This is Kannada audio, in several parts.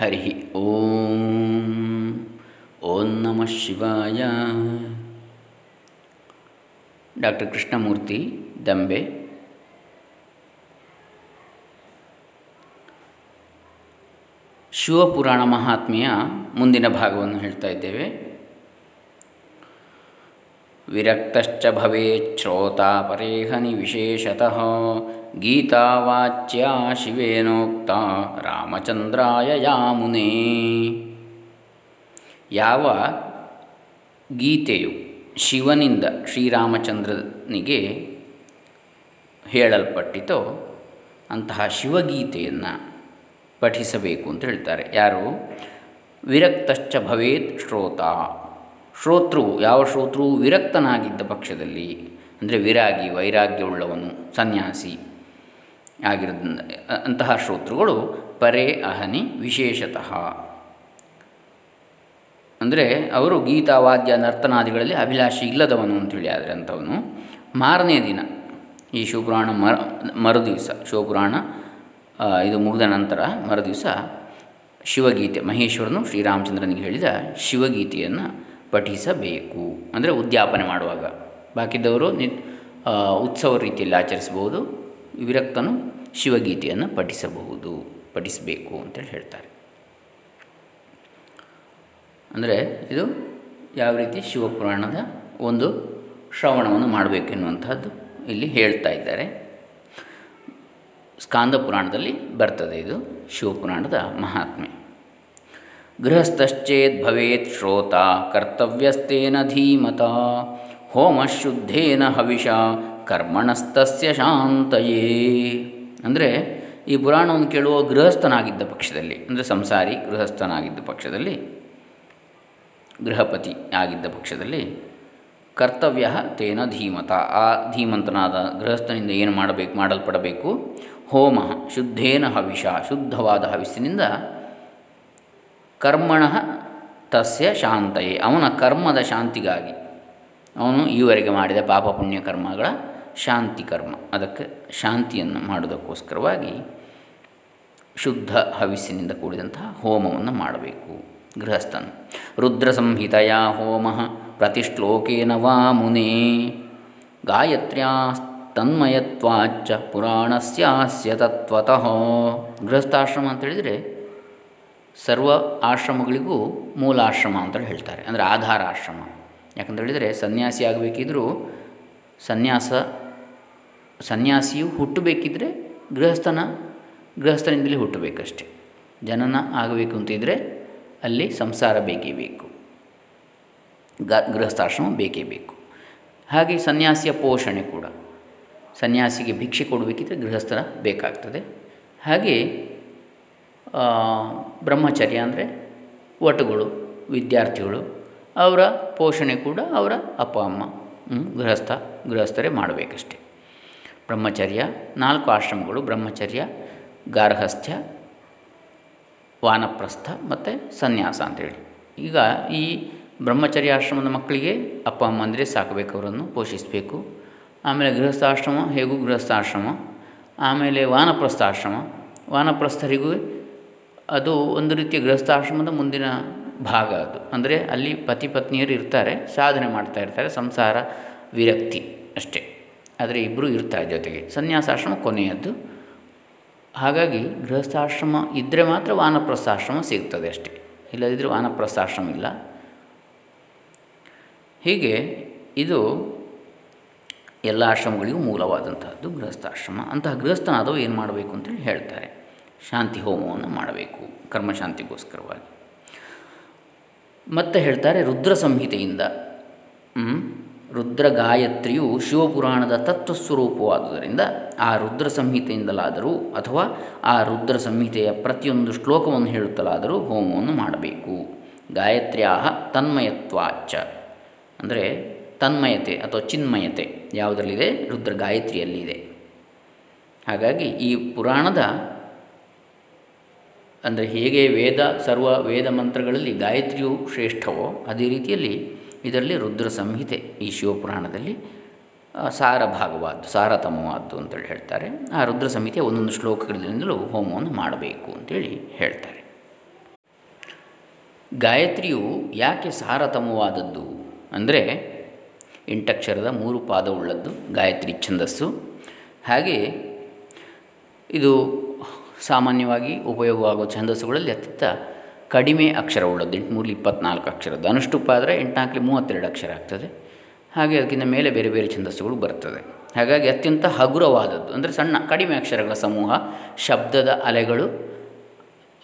ಹರಿ ಓಂ ಓಂ ನಮಃ ಶಿವಾಯ. ಡಾಕ್ಟರ್ ಕೃಷ್ಣಮೂರ್ತಿ ದಂಬೆ. ಶಿವಪುರಾಣ ಮಹಾತ್ಮೆಯ ಮುಂದಿನ ಭಾಗವನ್ನು ಹೇಳ್ತಾ ಇದ್ದೇವೆ. ವಿರಕ್ತಶ್ಚ ಭವೇತ್ ಶ್ರೋತಾ ಪರೇಹನಿ ವಿಶೇಷತಃ. ಗೀತಾವಾಚ್ಯ ಶಿವೇನೋಕ್ತ ರಾಮಚಂದ್ರಾಯ ಯಾಮುನೇ. ಯಾವ ಗೀತೆಯು ಶಿವನಿಂದ ಶ್ರೀರಾಮಚಂದ್ರನಿಗೆ ಹೇಳಲ್ಪಟ್ಟಿತೋ ಅಂತಹ ಶಿವಗೀತೆಯನ್ನು ಪಠಿಸಬೇಕು ಅಂತ ಹೇಳ್ತಾರೆ. ಯಾರು? ವಿರಕ್ತಶ್ಚ ಭವೇತ್ ಶ್ರೋತ. ಶ್ರೋತೃ ಯಾವ ಶ್ರೋತೃ ವಿರಕ್ತನಾಗಿದ್ದ ಪಕ್ಷದಲ್ಲಿ, ಅಂದರೆ ವಿರಾಗಿ, ವೈರಾಗ್ಯವುಳ್ಳವನು ಸನ್ಯಾಸಿ ಆಗಿರೋದ ಅಂತಹ ಶ್ರೋತೃಗಳು ಪರೇ ಅಹನಿ ವಿಶೇಷತಃ. ಅಂದರೆ ಅವರು ಗೀತಾವಾದ್ಯ ನರ್ತನಾದಿಗಳಲ್ಲಿ ಅಭಿಲಾಷಿ ಇಲ್ಲದವನು ಅಂತೇಳಿ ಆದರೆ ಅಂಥವನು. ಮಾರನೇ ದಿನ ಈ ಶಿವಪುರಾಣ ಮರ, ಮರುದಿವಸ, ಶಿವಪುರಾಣ ಇದು ಮುಗಿದ ನಂತರ ಮರುದಿವಸ ಶಿವಗೀತೆ, ಮಹೇಶ್ವರನು ಶ್ರೀರಾಮಚಂದ್ರನಿಗೆ ಹೇಳಿದ ಶಿವಗೀತೆಯನ್ನು ಪಠಿಸಬೇಕು. ಅಂದರೆ ಉದ್ಯಾಪನೆ ಮಾಡುವಾಗ. ಬಾಕಿದ್ದವರು ನಿ ಉತ್ಸವ ರೀತಿಯಲ್ಲಿ ಆಚರಿಸಬಹುದು. ವಿರಕ್ತನು ಶಿವಗೀತೆಯನ್ನು ಪಠಿಸಬಹುದು, ಪಠಿಸಬೇಕು ಅಂತೇಳಿ ಹೇಳ್ತಾರೆ. ಅಂದರೆ ಇದು ಯಾವ ರೀತಿ ಶಿವಪುರಾಣದ ಒಂದು ಶ್ರವಣವನ್ನು ಮಾಡಬೇಕೆನ್ನುವಂಥದ್ದು ಇಲ್ಲಿ ಹೇಳ್ತಾ ಇದ್ದಾರೆ. ಸ್ಕಾಂದ ಪುರಾಣದಲ್ಲಿ ಬರ್ತದೆ ಇದು ಶಿವಪುರಾಣದ ಮಹಾತ್ಮೆ. ಗೃಹಸ್ಥಶ್ಚೇತ್ ಭವೇತ್ ಶ್ರೋತ ಕರ್ತವ್ಯಸ್ತೇನ ಧೀಮತ, ಹೋಮಶುದ್ಧೇನ ಹವಿಷ ಕರ್ಮಣಸ್ತಸ್ಯ ಶಾಂತಯೇ. ಅಂದರೆ ಈ ಪುರಾಣವನ್ನು ಕೇಳುವ ಗೃಹಸ್ಥನಾಗಿದ್ದ ಪಕ್ಷದಲ್ಲಿ, ಅಂದರೆ ಸಂಸಾರಿ ಗೃಹಸ್ಥನಾಗಿದ್ದ ಪಕ್ಷದಲ್ಲಿ, ಗೃಹಪತಿ ಆಗಿದ್ದ ಪಕ್ಷದಲ್ಲಿ ಕರ್ತವ್ಯ ತೇನ ಧೀಮತ. ಆ ಧೀಮಂತನಾದ ಗೃಹಸ್ಥನಿಂದ ಏನು ಮಾಡಬೇಕು, ಮಾಡಲ್ಪಡಬೇಕು? ಹೋಮ, ಶುದ್ಧೇನ ಹವಿಷ, ಶುದ್ಧವಾದ ಹವಿಸ್ಸಿನಿಂದ ಕರ್ಮಣ ತಸ್ಯ ಶಾಂತಯೇ. ಅವನ ಕರ್ಮದ ಶಾಂತಿಗಾಗಿ ಅವನು ಈವರೆಗೆ ಮಾಡಿದ ಪಾಪ ಪುಣ್ಯ ಕರ್ಮಗಳ ಶಾಂತಿ ಕರ್ಮ. ಅದಕ್ಕೆ ಶಾಂತಿಯನ್ನು ಮಾಡೋದಕ್ಕೋಸ್ಕರವಾಗಿ ಶುದ್ಧ ಹವಿಸ್ಸಿನಿಂದ ಕೂಡಿದಂತಹ ಹೋಮವನ್ನು ಮಾಡಬೇಕು. ಗೃಹಸ್ಥನು ರುದ್ರ ಸಂಹಿತೆಯ ಹೋಮ ಪ್ರತಿಶ್ಲೋಕೇನ ವಾ ಮುನೇ ಗಾಯತ್ರ್ಯಾ ಪುರಾಣ ಪುರಾಣಸ್ಯಾಸ್ಯ ತತ್ವತಃ. ಗೃಹಸ್ಥಾಶ್ರಮ ಅಂತೇಳಿದರೆ ಸರ್ವ ಆಶ್ರಮಗಳಿಗೂ ಮೂಲಾಶ್ರಮ ಅಂತೇಳಿ ಹೇಳ್ತಾರೆ. ಅಂದರೆ ಆಧಾರ ಆಶ್ರಮ ಯಾಕಂತ ಹೇಳಿದರೆ ಸನ್ಯಾಸಿ ಆಗಬೇಕಿದ್ರೂ ಸನ್ಯಾಸ ಸನ್ಯಾಸಿಯು ಹುಟ್ಟಬೇಕಿದ್ರೆ ಗೃಹಸ್ಥನ, ಗೃಹಸ್ಥನಿಂದಲೇ ಹುಟ್ಟಬೇಕಷ್ಟೆ. ಜನನ ಆಗಬೇಕು ಅಂತಿದ್ದರೆ ಅಲ್ಲಿ ಸಂಸಾರ ಬೇಕೇ ಬೇಕು. ಗ, ಗೃಹಸ್ಥಾಶ್ರಮ ಬೇಕೇ ಬೇಕು. ಹಾಗೆ ಸನ್ಯಾಸಿಯ ಪೋಷಣೆ ಕೂಡ. ಸನ್ಯಾಸಿಗೆ ಭಿಕ್ಷೆ ಕೊಡಬೇಕಿದ್ರೆ ಗೃಹಸ್ಥನ ಬೇಕಾಗ್ತದೆ. ಹಾಗೆ ಬ್ರಹ್ಮಚರ್ಯ ಅಂದರೆ ವಟುಗಳು ವಿದ್ಯಾರ್ಥಿಗಳು, ಅವರ ಪೋಷಣೆ ಕೂಡ ಅವರ ಅಪ್ಪ, ಅಮ್ಮ ಗೃಹಸ್ಥ, ಗೃಹಸ್ಥರೇ ಮಾಡಬೇಕಷ್ಟೆ. ಬ್ರಹ್ಮಚರ್ಯ, ನಾಲ್ಕು ಆಶ್ರಮಗಳು ಬ್ರಹ್ಮಚರ್ಯ, ಗಾರ್ಹಸ್ಥ್ಯ, ವಾನಪ್ರಸ್ಥ ಮತ್ತು ಸನ್ಯಾಸ ಅಂತೇಳಿ. ಈಗ ಈ ಬ್ರಹ್ಮಚರ್ಯ ಆಶ್ರಮದ ಮಕ್ಕಳಿಗೆ ಅಪ್ಪ, ಅಮ್ಮ ಅಂದರೆ ಸಾಕಬೇಕು ಅವರನ್ನು ಪೋಷಿಸಬೇಕು. ಆಮೇಲೆ ಗೃಹಸ್ಥಾಶ್ರಮ, ಹೇಗೂ ಗೃಹಸ್ಥಾಶ್ರಮ. ಆಮೇಲೆ ವಾನಪ್ರಸ್ಥಾಶ್ರಮ. ವಾನಪ್ರಸ್ಥರಿಗೂ ಅದು ಒಂದು ರೀತಿಯ ಗೃಹಸ್ಥಾಶ್ರಮದ ಮುಂದಿನ ಭಾಗ ಅದು. ಅಂದರೆ ಅಲ್ಲಿ ಪತಿ ಪತ್ನಿಯರು ಇರ್ತಾರೆ, ಸಾಧನೆ ಮಾಡ್ತಾ ಇರ್ತಾರೆ, ಸಂಸಾರ ವಿರಕ್ತಿ ಅಷ್ಟೇ. ಆದರೆ ಇಬ್ಬರು ಇರ್ತಾರೆ ಜೊತೆಗೆ. ಸನ್ಯಾಸಾಶ್ರಮ ಕೊನೆಯದ್ದು. ಹಾಗಾಗಿ ಗೃಹಸ್ಥಾಶ್ರಮ ಇದ್ದರೆ ಮಾತ್ರ ವಾನಪ್ರಸ್ಥಾಶ್ರಮ ಸಿಗ್ತದೆ ಅಷ್ಟೇ. ಇಲ್ಲದಿದ್ದರೆ ವಾನಪ್ರಸ್ಥಾಶ್ರಮ ಇಲ್ಲ. ಹೀಗೆ ಇದು ಎಲ್ಲ ಆಶ್ರಮಗಳಿಗೂ ಮೂಲವಾದಂತಹದ್ದು ಗೃಹಸ್ಥಾಶ್ರಮ. ಅಂತಹ ಗೃಹಸ್ಥನಾದವು ಏನು ಮಾಡಬೇಕು ಅಂತೇಳಿ ಹೇಳ್ತಾರೆ. ಶಾಂತಿ ಹೋಮವನ್ನು ಮಾಡಬೇಕು ಕರ್ಮಶಾಂತಿಗೋಸ್ಕರವಾಗಿ. ಮತ್ತೆ ಹೇಳ್ತಾರೆ ರುದ್ರ ಸಂಹಿತೆಯಿಂದ ರುದ್ರ ಗಾಯತ್ರಿಯು ಶಿವಪುರಾಣದ ತತ್ವಸ್ವರೂಪವಾದುದರಿಂದ ಆ ರುದ್ರ ಸಂಹಿತೆಯಿಂದಲಾದರೂ ಅಥವಾ ಆ ರುದ್ರ ಸಂಹಿತೆಯ ಪ್ರತಿಯೊಂದು ಶ್ಲೋಕವನ್ನು ಹೇಳುತ್ತಲಾದರೂ ಹೋಮವನ್ನು ಮಾಡಬೇಕು. ಗಾಯತ್ರ್ಯಾ ತನ್ಮಯತ್ವಾಚ ಅಂದರೆ ತನ್ಮಯತೆ ಅಥವಾ ಚಿನ್ಮಯತೆ ಯಾವುದರಲ್ಲಿದೆ? ರುದ್ರ ಗಾಯತ್ರಿಯಲ್ಲಿದೆ ಹಾಗಾಗಿ ಈ ಪುರಾಣದ ಅಂದರೆ ಹೇಗೆ ವೇದ, ಸರ್ವ ವೇದ ಮಂತ್ರಗಳಲ್ಲಿ ಗಾಯತ್ರಿಯು ಶ್ರೇಷ್ಠವೋ ಅದೇ ರೀತಿಯಲ್ಲಿ ಇದರಲ್ಲಿ ರುದ್ರ ಸಂಹಿತೆ ಈ ಶಿವಪುರಾಣದಲ್ಲಿ ಸಾರ ಭಾಗವಾದ್ದು ಸಾರತಮವಾದ್ದು ಅಂತೇಳಿ ಹೇಳ್ತಾರೆ. ಆ ರುದ್ರ ಸಂಹಿತೆ ಒಂದೊಂದು ಶ್ಲೋಕಗಳಿಂದಲೂ ಹೋಮವನ್ನು ಮಾಡಬೇಕು ಅಂತೇಳಿ ಹೇಳ್ತಾರೆ. ಗಾಯತ್ರಿಯು ಯಾಕೆ ಸಾರತಮವಾದದ್ದು? ಅಂದರೆ ಎಂಟಕ್ಷರದ ಮೂರು ಪಾದವುಳ್ಳದ್ದು, ಗಾಯತ್ರಿ ಛಂದಸ್ಸು. ಹಾಗೆ ಇದು ಸಾಮಾನ್ಯವಾಗಿ ಉಪಯೋಗವಾಗುವ ಛಂದಸ್ಸುಗಳಲ್ಲಿ ಅತ್ಯಂತ ಕಡಿಮೆ ಅಕ್ಷರವುಳ್ಳದ್ದು ಎಂಟುನೂರಲ್ಲಿ ಇಪ್ಪತ್ನಾಲ್ಕು ಅಕ್ಷರದ್ದು ಅನುಷ್ಟುಪ್ಪ ಆದರೆ ಎಂಟುನಾಲ್ಕಲಿ ಮೂವತ್ತೆರಡು ಅಕ್ಷರ ಆಗ್ತದೆ. ಹಾಗೆ ಅದಕ್ಕಿಂತ ಮೇಲೆ ಬೇರೆ ಬೇರೆ ಛಂದಸ್ಸುಗಳು ಬರ್ತದೆ. ಹಾಗಾಗಿ ಅತ್ಯಂತ ಹಗುರವಾದದ್ದು, ಅಂದರೆ ಸಣ್ಣ, ಕಡಿಮೆ ಅಕ್ಷರಗಳ ಸಮೂಹ, ಶಬ್ದದ ಅಲೆಗಳು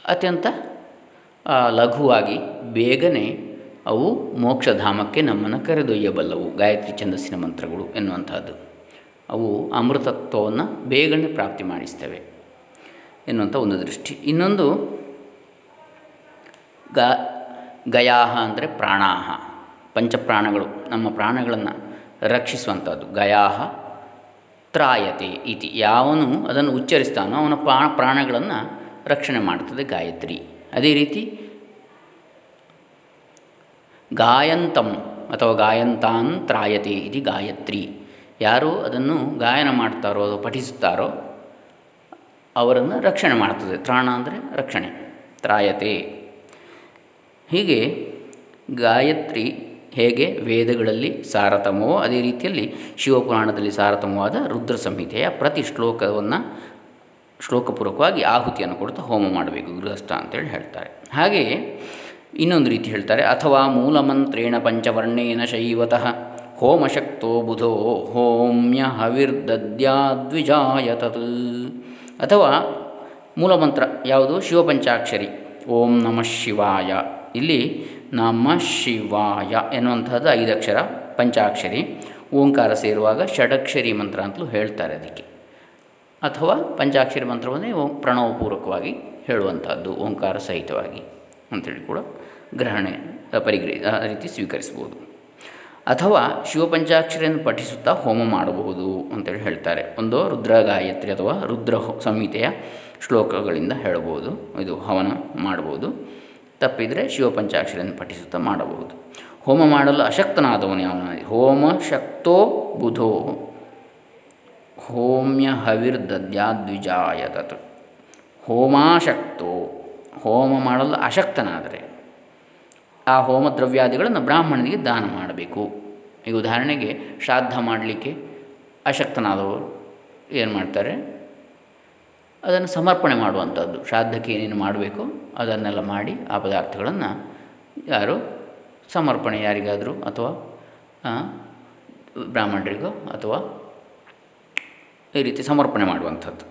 ಅತ್ಯಂತ ಲಘುವಾಗಿ, ಬೇಗನೆ ಅವು ಮೋಕ್ಷಧಾಮಕ್ಕೆ ನಮ್ಮನ್ನು ಕರೆದೊಯ್ಯಬಲ್ಲವು. ಗಾಯತ್ರಿ ಛಂದಸ್ಸಿನ ಮಂತ್ರಗಳು ಎನ್ನುವಂಥದ್ದು. ಅವು ಅಮೃತತ್ವವನ್ನು ಬೇಗನೆ ಪ್ರಾಪ್ತಿ ಮಾಡಿಸ್ತವೆ ಎನ್ನುವಂಥ ಒಂದು ದೃಷ್ಟಿ. ಇನ್ನೊಂದು ಗ, ಗಯಾಹ ಅಂದರೆ ಪ್ರಾಣಾಹ. ಪಂಚಪ್ರಾಣಗಳು, ನಮ್ಮ ಪ್ರಾಣಗಳನ್ನು ರಕ್ಷಿಸುವಂಥದ್ದು. ಗಯಾಹ, ತ್ರಾಯತೆ ಇತಿ. ಯಾವನು ಅದನ್ನು ಉಚ್ಚರಿಸ್ತಾನೋ ಅವನ ಪ್ರಾಣ ಪ್ರಾಣಗಳನ್ನು ರಕ್ಷಣೆ ಮಾಡ್ತದೆ ಗಾಯತ್ರಿ. ಅದೇ ರೀತಿ ಗಾಯಂತಂ ಅಥವಾ ಗಾಯಂತಾನ್ ತ್ರಾಯತೆ ಇದು ಗಾಯತ್ರಿ. ಯಾರು ಅದನ್ನು ಗಾಯನ ಮಾಡ್ತಾರೋ ಅದು ಪಠಿಸುತ್ತಾರೋ ಅವರನ್ನು ರಕ್ಷಣೆ ಮಾಡ್ತದೆ ತ್ರಾಣ ಅಂದರೆ ರಕ್ಷಣೆ. ತ್ರಾಯತೆ. ಹೀಗೆ ಗಾಯತ್ರಿ ಹೇಗೆ ವೇದಗಳಲ್ಲಿ ಸಾರತಮವೋ ಅದೇ ರೀತಿಯಲ್ಲಿ ಶಿವಪುರಾಣದಲ್ಲಿ ಸಾರತಮವಾದ ರುದ್ರ ಸಂಹಿತೆಯ ಪ್ರತಿ ಶ್ಲೋಕವನ್ನು ಶ್ಲೋಕಪೂರ್ವಕವಾಗಿ ಆಹುತಿಯನ್ನು ಕೊಡ್ತಾ ಹೋಮ ಮಾಡಬೇಕು, ಗೃಹಸ್ಥ ಅಂತೇಳಿ ಹೇಳ್ತಾರೆ. ಹಾಗೆಯೇ ಇನ್ನೊಂದು ರೀತಿ ಹೇಳ್ತಾರೆ, ಅಥವಾ ಮೂಲಮಂತ್ರೇಣ ಪಂಚವರ್ಣೇನ ಶೈವತಃ ಹೋಮಶಕ್ತೋ ಬುಧೋ ಹೋಮ್ಯ ಹವಿರ್ದದ್ಯಾದ್ವಿಜಾಯತತ್. ಅಥವಾ ಮೂಲಮಂತ್ರ ಯಾವುದು? ಶಿವಪಂಚಾಕ್ಷರಿ, ಓಂ ನಮಃ ಶಿವಾಯ. ಇಲ್ಲಿ ನಮ ಶಿವಾಯ ಎನ್ನುವಂಥದ್ದು ಐದಕ್ಷರ ಪಂಚಾಕ್ಷರಿ, ಓಂಕಾರ ಸೇರುವಾಗ ಷಡಕ್ಷರಿ ಮಂತ್ರ ಅಂತಲೂ ಹೇಳ್ತಾರೆ ಅದಕ್ಕೆ. ಅಥವಾ ಪಂಚಾಕ್ಷರಿ ಮಂತ್ರವನ್ನೇ ಓಂ ಪ್ರಣವಪೂರ್ವಕವಾಗಿ ಹೇಳುವಂಥದ್ದು ಓಂಕಾರ ಸಹಿತವಾಗಿ ಅಂಥೇಳಿ ಕೂಡ ಗ್ರಹಣೆ ಪರಿಗ್ರಹ ರೀತಿ ಸ್ವೀಕರಿಸ್ಬೋದು. ಅಥವಾ ಶಿವಪಂಚಾಕ್ಷರಿಯನ್ನು ಪಠಿಸುತ್ತಾ ಹೋಮ ಮಾಡಬಹುದು ಅಂತೇಳಿ ಹೇಳ್ತಾರೆ. ಒಂದು ರುದ್ರ ಗಾಯತ್ರಿ ಅಥವಾ ರುದ್ರ ಸಂಹಿತೆಯ ಶ್ಲೋಕಗಳಿಂದ ಹೇಳಬಹುದು ಇದು ಹವನ ಮಾಡಬಹುದು. ತಪ್ಪಿದರೆ ಶಿವಪಂಚಾಕ್ಷರಿಯನ್ನು ಪಠಿಸುತ್ತಾ ಮಾಡಬಹುದು. ಹೋಮ ಮಾಡಲು ಅಶಕ್ತನಾದವನು ಯಾವನ? ಹೋಮ ಶಕ್ತೋ ಬುಧೋ. ಹೋಮ್ಯ ಹವಿರ್ದದ್ಯಾದ್ವಿಜಾಯ ತತ್ ಹೋಮಾಶಕ್ತೋ ಹೋಮ ಮಾಡಲು ಅಶಕ್ತನಾದರೆ ಆ ಹೋಮ ದ್ರವ್ಯಾದಿಗಳನ್ನು ಬ್ರಾಹ್ಮಣನಿಗೆ ದಾನ ಮಾಡಬೇಕು. ಈಗ ಉದಾಹರಣೆಗೆ ಶ್ರಾದ್ದ ಮಾಡಲಿಕ್ಕೆ ಅಶಕ್ತನಾದವರು ಏನು ಮಾಡ್ತಾರೆ ಅದನ್ನು ಸಮರ್ಪಣೆ ಮಾಡುವಂಥದ್ದು. ಶ್ರಾದ್ದಕ್ಕೆ ಏನೇನು ಮಾಡಬೇಕು, ಅದನ್ನೆಲ್ಲ ಮಾಡಿ ಆ ಪದಾರ್ಥಗಳನ್ನು ಯಾರು ಸಮರ್ಪಣೆ ಯಾರಿಗಾದರೂ ಅಥವಾ ಬ್ರಾಹ್ಮಣರಿಗೋ ಅಥವಾ ಈ ರೀತಿ ಸಮರ್ಪಣೆ ಮಾಡುವಂಥದ್ದು.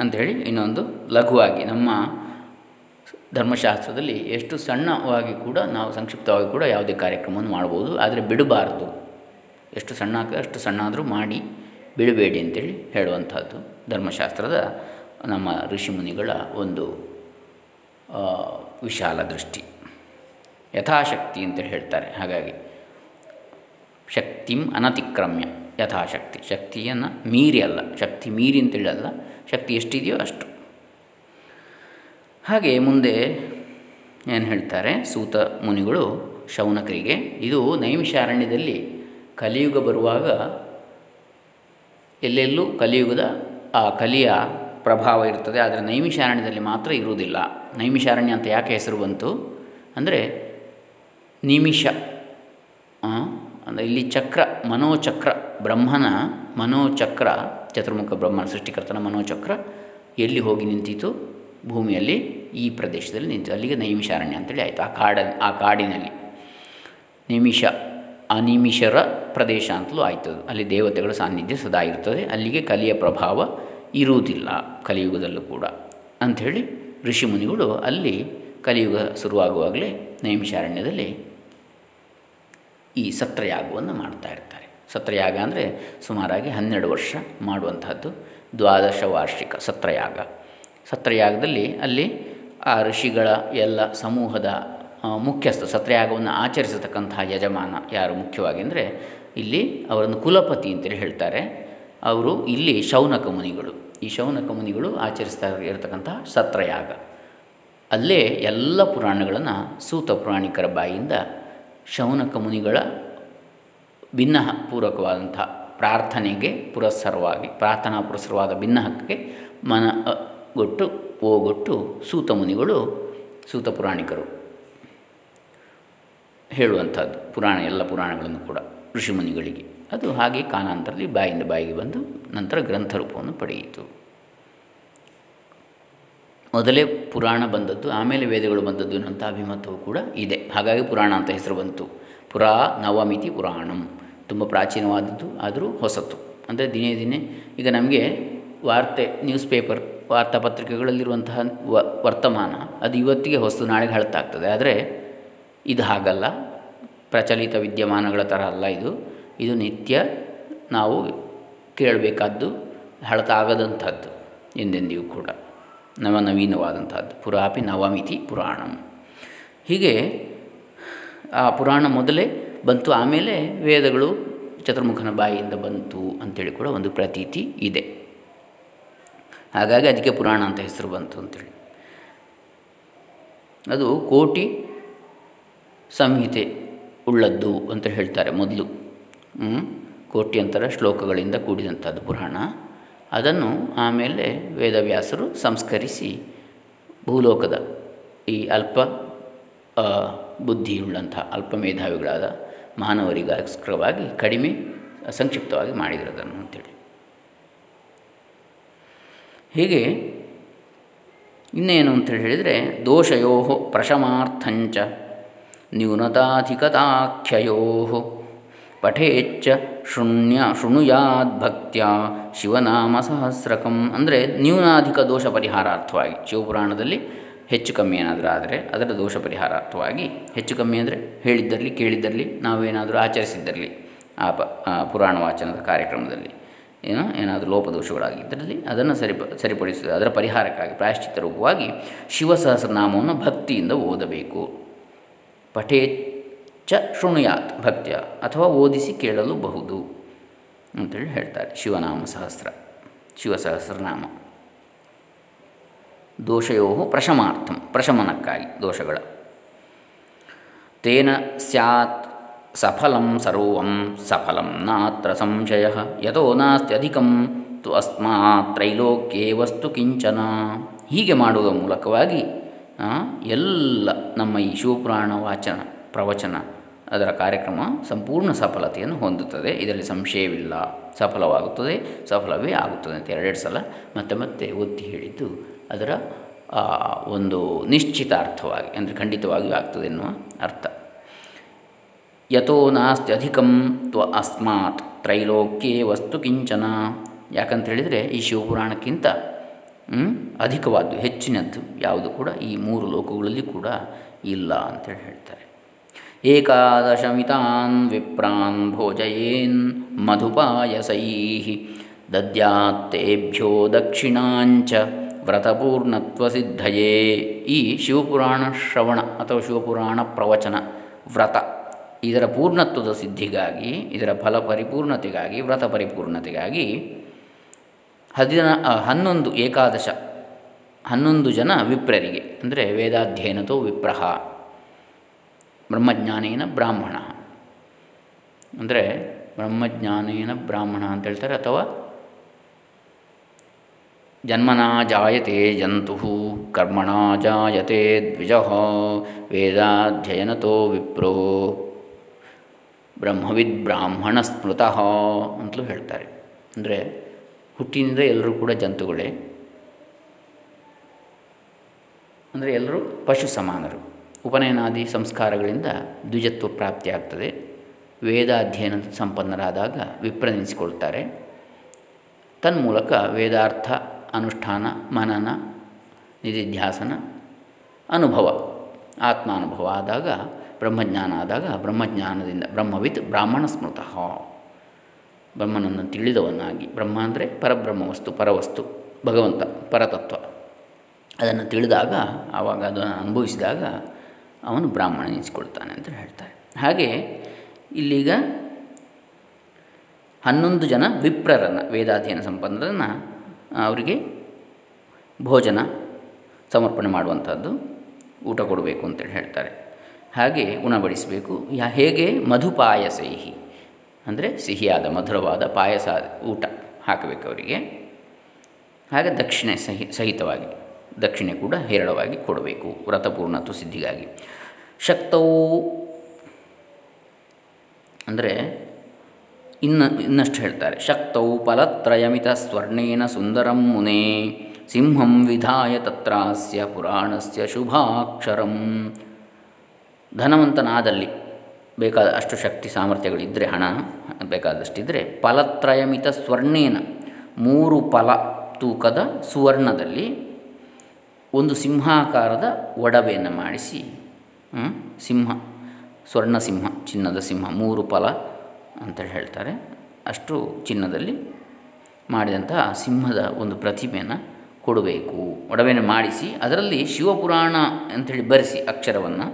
ಅಂಥೇಳಿ ಇನ್ನೊಂದು ಲಘುವಾಗಿ ನಮ್ಮ ಧರ್ಮಶಾಸ್ತ್ರದಲ್ಲಿ ಎಷ್ಟು ಸಣ್ಣವಾಗಿ ಕೂಡ ನಾವು ಸಂಕ್ಷಿಪ್ತವಾಗಿ ಕೂಡ ಯಾವುದೇ ಕಾರ್ಯಕ್ರಮವನ್ನು ಮಾಡ್ಬೋದು, ಆದರೆ ಬಿಡಬಾರ್ದು. ಎಷ್ಟು ಸಣ್ಣ, ಅಷ್ಟು ಸಣ್ಣ ಆದರೂ ಮಾಡಿ ಬಿಡಬೇಡಿ ಅಂತೇಳಿ ಹೇಳುವಂಥದ್ದು. ಧರ್ಮಶಾಸ್ತ್ರದ ನಮ್ಮ ಋಷಿಮುನಿಗಳ ಒಂದು ವಿಶಾಲ ದೃಷ್ಟಿ. ಯಥಾಶಕ್ತಿ ಅಂತೇಳಿ ಹೇಳ್ತಾರೆ. ಹಾಗಾಗಿ ಶಕ್ತಿಂ ಅನತಿಕ್ರಮ್ಯ. ಯಥಾಶಕ್ತಿ. ಶಕ್ತಿಯನ್ನು ಮೀರಿ ಅಲ್ಲ. ಶಕ್ತಿ ಮೀರಿ ಅಂತೇಳಿ ಅಲ್ಲ. ಶಕ್ತಿ ಎಷ್ಟಿದೆಯೋ ಅಷ್ಟು. ಹಾಗೆ ಮುಂದೆ ಏನು ಹೇಳ್ತಾರೆ? ಸೂತ ಮುನಿಗಳು ಶೌನಕರಿಗೆ, ಇದು ನೈಮಿಷಾರಣ್ಯದಲ್ಲಿ ಕಲಿಯುಗ ಬರುವಾಗ ಎಲ್ಲೆಲ್ಲೂ ಕಲಿಯುಗದ, ಆ, ಕಲಿಯ ಪ್ರಭಾವ ಇರ್ತದೆ. ಆದರೆ ನೈಮಿಷಾರಣ್ಯದಲ್ಲಿ ಮಾತ್ರ ಇರುವುದಿಲ್ಲ. ನೈಮಿಷಾರಣ್ಯ ಅಂತ ಯಾಕೆ ಹೆಸರು ಬಂತು? ಅಂದರೆ ನಿಮಿಷ ಅಂದರೆ ಇಲ್ಲಿ ಚಕ್ರ, ಮನೋಚಕ್ರ, ಬ್ರಹ್ಮನ ಮನೋಚಕ್ರ, ಚತುರ್ಮುಖ ಬ್ರಹ್ಮನ ಸೃಷ್ಟಿಕರ್ತನ ಮನೋಚಕ್ರ ಎಲ್ಲಿ ಹೋಗಿ ನಿಂತಿತು ಭೂಮಿಯಲ್ಲಿ, ಈ ಪ್ರದೇಶದಲ್ಲಿ ನಿಂತು ಅಲ್ಲಿಗೆ ನೈಮಿಷಾರಣ್ಯ ಅಂತೇಳಿ ಆಯಿತು. ಆ ಕಾಡ, ಆ ಕಾಡಿನಲ್ಲಿ. ನಿಮಿಷ. ಅನಿಮಿಷರ ಪ್ರದೇಶ ಅಂತಲೂ ಆಯ್ತದ ಅಲ್ಲಿ ದೇವತೆಗಳ ಸಾನ್ನಿಧ್ಯ ಸದಾ ಇರ್ತದೆ. ಅಲ್ಲಿಗೆ ಕಲಿಯ ಪ್ರಭಾವ ಇರುವುದಿಲ್ಲ ಕಲಿಯುಗದಲ್ಲೂ ಕೂಡ. ಅಂಥೇಳಿ ಋಷಿಮುನಿಗಳು ಅಲ್ಲಿ ಕಲಿಯುಗ ಶುರುವಾಗುವಾಗಲೇ ನೈಮಿಷಾರಣ್ಯದಲ್ಲಿ ಈ ಸತ್ರಯಾಗವನ್ನು ಮಾಡ್ತಾ ಇರ್ತಾರೆ. ಸತ್ರಯಾಗ ಅಂದರೆ ಸುಮಾರಾಗಿ ಹನ್ನೆರಡು ವರ್ಷ ಮಾಡುವಂತಹದ್ದು ದ್ವಾದಶ ವಾರ್ಷಿಕ ಸತ್ರಯಾಗ. ಸತ್ರಯಾಗದಲ್ಲಿ ಅಲ್ಲಿ ಆ ಋಷಿಗಳ ಎಲ್ಲ ಸಮೂಹದ ಮುಖ್ಯಸ್ಥ, ಸತ್ರಯಾಗವನ್ನು ಆಚರಿಸತಕ್ಕಂತಹ ಯಜಮಾನ ಯಾರು ಮುಖ್ಯವಾಗಿ ಅಂದರೆ ಇಲ್ಲಿ ಅವರನ್ನು ಕುಲಪತಿ ಅಂತೇಳಿ ಹೇಳ್ತಾರೆ. ಅವರು ಇಲ್ಲಿ ಶೌನಕ ಮುನಿಗಳು. ಈ ಶೌನಕ ಮುನಿಗಳು ಆಚರಿಸ್ತಾ ಇರತಕ್ಕಂತಹ ಸತ್ರಯಾಗ. ಅಲ್ಲೇ ಎಲ್ಲ ಪುರಾಣಗಳನ್ನು ಸೂತ ಪುರಾಣಿಕರ ಬಾಯಿಯಿಂದ ಶೌನಕ ಮುನಿಗಳ ಭಿನ್ನ ಪೂರಕವಾದಂಥ ಪ್ರಾರ್ಥನೆಗೆ ಪುರಸ್ಸರವಾಗಿ, ಪ್ರಾರ್ಥನಾ ಪುರಸ್ಸರವಾದ ಭಿನ್ನಹಕ್ಕೆ ಮನ ಗೊಟ್ಟು ಓಗೊಟ್ಟು ಸೂತ ಮುನಿಗಳು, ಸೂತ ಪುರಾಣಿಕರು. ಹೇಳುವಂಥದ್ದು. ಪುರಾಣ, ಎಲ್ಲ ಪುರಾಣಗಳನ್ನು ಕೂಡ ಋಷಿಮುನಿಗಳಿಗೆ. ಅದು ಹಾಗೆ ಕಾಲಾಂತರದಲ್ಲಿ ಬಾಯಿಂದ ಬಾಯಿಗೆ ಬಂದು ನಂತರ ಗ್ರಂಥ ರೂಪವನ್ನು ಪಡೆಯಿತು. ಮೊದಲೇ ಪುರಾಣ ಬಂದದ್ದು, ಆಮೇಲೆ ವೇದಗಳು ಬಂದದ್ದು ಎನ್ನುವಂಥ ಅಭಿಮತವು ಕೂಡ ಇದೆ. ಹಾಗಾಗಿ ಪುರಾಣ ಅಂತ ಹೆಸರು ಬಂತು. ಪುರಾ ನವಮಿತಿ ಪುರಾಣಂ. ತುಂಬ ಪ್ರಾಚೀನವಾದದ್ದು, ಆದರೂ ಹೊಸತು ಅಂದರೆ ದಿನೇ ದಿನೇ ಈಗ ನಮಗೆ ವಾರ್ತೆ, ನ್ಯೂಸ್ ಪೇಪರ್, ವಾರ್ತಾಪತ್ರಿಕೆಗಳಲ್ಲಿರುವಂತಹ ವರ್ತಮಾನ, ಅದು ಇವತ್ತಿಗೆ ಹೊಸದು ನಾಳೆಗೆ ಹಳತಾಗ್ತದೆ. ಆದರೆ ಇದು ಹಾಗಲ್ಲ. ಪ್ರಚಲಿತ ವಿದ್ಯಮಾನಗಳ ಥರ ಅಲ್ಲ ಇದು. ಇದು ನಿತ್ಯ ನಾವು ಕೇಳಬೇಕಾದ್ದು, ಹಳತಾಗದಂಥದ್ದು ಎಂದೆಂದಿಗೂ ಕೂಡ. ನವ ನವೀನವಾದಂಥದ್ದು. ಪುರಾಪಿ ನವಮಿತಿ ಪುರಾಣಂ. ಹೀಗೆ ಆ ಪುರಾಣ ಮೊದಲೇ ಬಂತು, ಆಮೇಲೆ ವೇದಗಳು ಚತುರ್ಮುಖನ ಬಾಯಿಯಿಂದ ಬಂತು ಅಂತೇಳಿ ಕೂಡ ಒಂದು ಪ್ರತೀತಿ ಇದೆ. ಹಾಗಾಗಿ ಅದಕ್ಕೆ ಪುರಾಣ ಅಂತ ಹೆಸರು ಬಂತು ಅಂತೇಳಿ. ಅದು ಕೋಟಿ ಸಂಹಿತೆ ಉಳ್ಳದ್ದು ಅಂತ ಹೇಳ್ತಾರೆ ಮೊದಲು. ಕೋಟ್ಯಂತರ ಶ್ಲೋಕಗಳಿಂದ ಕೂಡಿದಂಥದ್ದು ಪುರಾಣ. ಅದನ್ನು ಆಮೇಲೆ ವೇದವ್ಯಾಸರು ಸಂಸ್ಕರಿಸಿ ಭೂಲೋಕದ ಈ ಅಲ್ಪ ಬುದ್ಧಿಯುಳ್ಳಂಥ ಅಲ್ಪ ಮೇಧಾವಿಗಳಾದ ಮಾನವರಿಗೋಸ್ಕರವಾಗಿ ಕಡಿಮೆ, ಸಂಕ್ಷಿಪ್ತವಾಗಿ ಮಾಡಿರೋದನ್ನು ಅಂತೇಳಿ. ಹೀಗೆ ಇನ್ನೇನು ಅಂತೇಳಿ ಹೇಳಿದರೆ ದೋಷಯೋ ಪ್ರಶಮಾರ್ಥಂಚ. ನ್ಯೂನತಾಧಿಕತಾಖ್ಯಯೋ ಪಠೇಚ್ಚ ಶೃಣ್ಯ ಶೃಣುಯಾದ್ಭಕ್ತ್ಯ ಶಿವನಾಮ ಸಹಸ್ರಕಂ ಅಂದರೆ ನ್ಯೂನಾಧಿಕ ದೋಷ ಪರಿಹಾರಾರ್ಥವಾಗಿ ಶಿವಪುರಾಣದಲ್ಲಿ ಹೆಚ್ಚು ಕಮ್ಮಿ ಏನಾದರೂ ಆದರೆ ಅದರ ದೋಷ ಪರಿಹಾರಾರ್ಥವಾಗಿ ಹೆಚ್ಚು ಕಮ್ಮಿ ಅಂದರೆ ಹೇಳಿದ್ದರಲ್ಲಿ ಕೇಳಿದ್ದರಲ್ಲಿ ನಾವೇನಾದರೂ ಆಚರಿಸಿದ್ದರಲ್ಲಿ ಆ ಪ ಪುರಾಣ ವಾಚನದ ಕಾರ್ಯಕ್ರಮದಲ್ಲಿ, ಏನೋ ಏನಾದರೂ ಲೋಪದೋಷಗಳಾಗಿದ್ದರಲ್ಲಿ ಅದನ್ನು ಸರಿಪ ಸರಿಪಡಿಸಿದ ಅದರ ಪರಿಹಾರಕ್ಕಾಗಿ ಪ್ರಾಯಶ್ಚಿತ್ತ ರೂಪವಾಗಿ ಶಿವಸಹಸ್ರನಾಮವನ್ನು ಭಕ್ತಿಯಿಂದ ಓದಬೇಕು. ಪಠೇ ಚ ಶೃಣುಯಾತ್ ಭಕ್ತ್ಯ ಅಥವಾ ಓದಿಸಿ ಕೇಳಲು ಬಹುದು ಅಂತೇಳಿ ಹೇಳ್ತಾರೆ ಶಿವನಾಮ ಸಹಸ್ರ ಶಿವಸಹಸ್ರನಾಮ ದೋಷಯೋ ಪ್ರಶಮಾರ್ಥಂ, ಪ್ರಶಮನಕ್ಕಾಗಿ ದೋಷಗಳ. ತೇನ ಸ್ಯಾತ್ ಸಫಲಂ ಸರ್ವಂ, ಸಫಲಂ ನಾತ್ರ ಸಂಶಯ, ಯಥೋ ನಾಸ್ತಿ ಅಧಿಕಂ ತು ಅಸ್ಮಾತ್ ತ್ರೈಲೋಕ್ಯೇ ವಸ್ತು ಕಿಂಚನ. ಹೀಗೆ ಮಾಡುವ ಮೂಲಕವಾಗಿ ಎಲ್ಲ ನಮ್ಮ ಈ ಶಿವಪುರಾಣ ವಾಚನ, ಪ್ರವಚನ, ಅದರ ಕಾರ್ಯಕ್ರಮ ಸಂಪೂರ್ಣ ಸಫಲತೆಯನ್ನು ಹೊಂದುತ್ತದೆ. ಇದರಲ್ಲಿ ಸಂಶಯವಿಲ್ಲ. ಸಫಲವಾಗುತ್ತದೆ, ಸಫಲವೇ ಆಗುತ್ತದೆ ಅಂತ ಎರಡೆರಡು ಸಲ ಮತ್ತೆ ಮತ್ತೆ ಒತ್ತಿ ಹೇಳಿದ್ದು ಅದರ ಒಂದು ನಿಶ್ಚಿತಾರ್ಥವಾಗಿ, ಅಂದರೆ ಖಂಡಿತವಾಗಿಯೂ ಆಗ್ತದೆ ಎನ್ನುವ ಅರ್ಥ. ಯಥೋ ನಾಸ್ತಿ ಅಧಿಕಂ ತ್ವ ಅಸ್ಮಾತ್ ತ್ರೈಲೋಕ್ಯೇ ವಸ್ತು ಕಿಂಚನ. ಯಾಕಂತ ಹೇಳಿದರೆ ಈ ಶಿವಪುರಾಣಕ್ಕಿಂತ ಅಧಿಕವಾದ್ದು, ಹೆಚ್ಚಿನದ್ದು ಯಾವುದು ಕೂಡ ಈ ಮೂರು ಲೋಕಗಳಲ್ಲಿ ಕೂಡ ಇಲ್ಲ ಅಂತೇಳಿ ಹೇಳ್ತಾರೆ. ಏಕಾದಶಮಿತಾನ್ ವಿಪ್ರಾನ್ ಭೋಜಯೇನ್ ಮಧುಪಾಯಸೈ ದದ್ಯಾತ್ತೇಭ್ಯೋ ದಕ್ಷಿಣಾಂಚ ವ್ರತಪೂರ್ಣತ್ವ ಸಿದ್ಧಯೇ ಈ ಶಿವಪುರಾಣ ಶ್ರವಣ ಅಥವಾ ಶಿವಪುರಾಣ ಪ್ರವಚನ ವ್ರತ, ಇದರ ಪೂರ್ಣತ್ವದ ಸಿದ್ಧಿಗಾಗಿ, ಇದರ ಫಲ ಪರಿಪೂರ್ಣತೆಗಾಗಿ, ವ್ರತ ಪರಿಪೂರ್ಣತೆಗಾಗಿ ಹದಿನ ಹನ್ನೊಂದು ಏಕಾದಶ, ಹನ್ನೊಂದು ಜನ ವಿಪ್ರರಿಗೆ, ಅಂದರೆ ವೇದಾಧ್ಯಯನತೋ ವಿಪ್ರಹ, ಬ್ರಹ್ಮಜ್ಞಾನೇನ ಬ್ರಾಹ್ಮಣ, ಅಂದರೆ ಬ್ರಹ್ಮಜ್ಞಾನೇನ ಬ್ರಾಹ್ಮಣ ಅಂತ ಹೇಳ್ತಾರೆ, ಅಥವಾ ಜನ್ಮನಾ ಜಾಯತೆ ಜಂತು, ಕರ್ಮಣ ಜಾಯತೆ ದ್ವಿಜ, ವೇದಾಧ್ಯಯನತೋ ವಿಪ್ರೋ, ಬ್ರಹ್ಮವಿದ್ ಬ್ರಾಹ್ಮಣ ಸ್ಮೃತಃ ಅಂತಲೂ ಹೇಳ್ತಾರೆ. ಅಂದರೆ ಹುಟ್ಟಿನಿಂದ ಎಲ್ಲರೂ ಕೂಡ ಜಂತುಗಳೇ. ಅಂದರೆ ಎಲ್ಲರೂ ಪಶು ಸಮಾನರು. ಉಪನಯನಾದಿ ಸಂಸ್ಕಾರಗಳಿಂದ ದ್ವಿಜತ್ವ ಪ್ರಾಪ್ತಿಯಾಗ್ತದೆ. ವೇದಾಧ್ಯಯನ ಸಂಪನ್ನರಾದಾಗ ವಿಪ್ರನಿಸಿಕೊಳ್ತಾರೆ ತನ್ಮೂಲಕ ವೇದಾರ್ಥ ಅನುಷ್ಠಾನ, ಮನನ, ನಿಧಿಧ್ಯಾಸನ, ಅನುಭವ, ಆತ್ಮಾನುಭವ ಆದಾಗ ಬ್ರಹ್ಮಜ್ಞಾನ ಆದಾಗ ಬ್ರಹ್ಮಜ್ಞಾನದಿಂದ ಬ್ರಹ್ಮವಿತ್ ಬ್ರಾಹ್ಮಣ ಸ್ಮೃತಃ. ಬ್ರಹ್ಮನನ್ನು ತಿಳಿದವನಾಗಿ. ಬ್ರಹ್ಮ ಅಂದರೆ ಪರಬ್ರಹ್ಮ ವಸ್ತು, ಪರವಸ್ತು, ಭಗವಂತ, ಪರತತ್ವ. ಅದನ್ನು ತಿಳಿದಾಗ, ಆವಾಗ ಅದನ್ನು ಅನುಭವಿಸಿದಾಗ ಅವನು ಬ್ರಾಹ್ಮಣ ಎನಿಸಿಕೊಳ್ತಾನೆ ಅಂತ ಹೇಳ್ತಾರೆ. ಹಾಗೆ ಇಲ್ಲಿಗ ಹನ್ನೊಂದು ಜನ ವಿಪ್ರರನ್ನು, ವೇದಾಧ್ಯಯನ ಸಂಪನ್ನರನ್ನು ಅವರಿಗೆ ಭೋಜನ, ಸಮರ್ಪಣೆ ಮಾಡುವಂಥದ್ದು ಊಟ ಕೊಡಬೇಕು ಅಂತೇಳಿ ಹೇಳ್ತಾರೆ. ಹಾಗೆ ಉಣಬಡಿಸಬೇಕು. ಯಾ ಹೇಗೆ? ಮಧುಪಾಯಸೈಹಿ. ಅಂದರೆ ಸಿಹಿಯಾದ, ಮಧುರವಾದ ಪಾಯಸ, ಊಟ ಹಾಕಬೇಕು ಅವರಿಗೆ. ಹಾಗೆ ದಕ್ಷಿಣೆ ಸಹಿ, ಸಹಿತವಾಗಿ, ದಕ್ಷಿಣೆ ಕೂಡ ಹೇರಳವಾಗಿ ಕೊಡಬೇಕು ವ್ರತಪೂರ್ಣತ್ವ ಸಿದ್ಧಿಗಾಗಿ. ಶಕ್ತವು ಅಂದರೆ ಇನ್ನು, ಇನ್ನಷ್ಟು ಹೇಳ್ತಾರೆ. ಶಕ್ತೌ ಫಲತ್ರಯಮಿತ ಸ್ವರ್ಣೇನ ಸುಂದರಂ ಮುನೇ ಸಿಂಹಂ ವಿಧಾಯ ತತ್ರಾಸ್ಯ ಪುರಾಣಸ್ಯ ಶುಭಾಕ್ಷರಂ. ಧನವಂತನಾದಲ್ಲಿ ಬೇಕಾದ ಅಷ್ಟು ಶಕ್ತಿ ಸಾಮರ್ಥ್ಯಗಳಿದ್ದರೆ ಹಣ ಬೇಕಾದಷ್ಟಿದ್ದರೆ ಫಲತ್ರಯಮಿತ ಸ್ವರ್ಣೇನ. ಮೂರು ಫಲ ತೂಕದ ಸುವರ್ಣದಲ್ಲಿ ಒಂದು ಸಿಂಹಾಕಾರದ ಒಡವೆಯನ್ನು ಮಾಡಿಸಿ ಸಿಂಹ, ಸ್ವರ್ಣ ಸಿಂಹ, ಚಿನ್ನದ ಸಿಂಹ, ಮೂರು ಫಲ ಅಂತ ಹೇಳ್ತಾರೆ. ಅಷ್ಟು ಚಿನ್ನದಲ್ಲಿ ಮಾಡಿದಂತಹ ಸಿಂಹದ ಒಂದು ಪ್ರತಿಮೆಯನ್ನು ಕೊಡಬೇಕು. ಒಡವೆಯನ್ನು ಮಾಡಿಸಿ, ಅದರಲ್ಲಿ ಶಿವಪುರಾಣ ಅಂಥೇಳಿ ಬರೆಸಿ ಅಕ್ಷರವನ್ನು,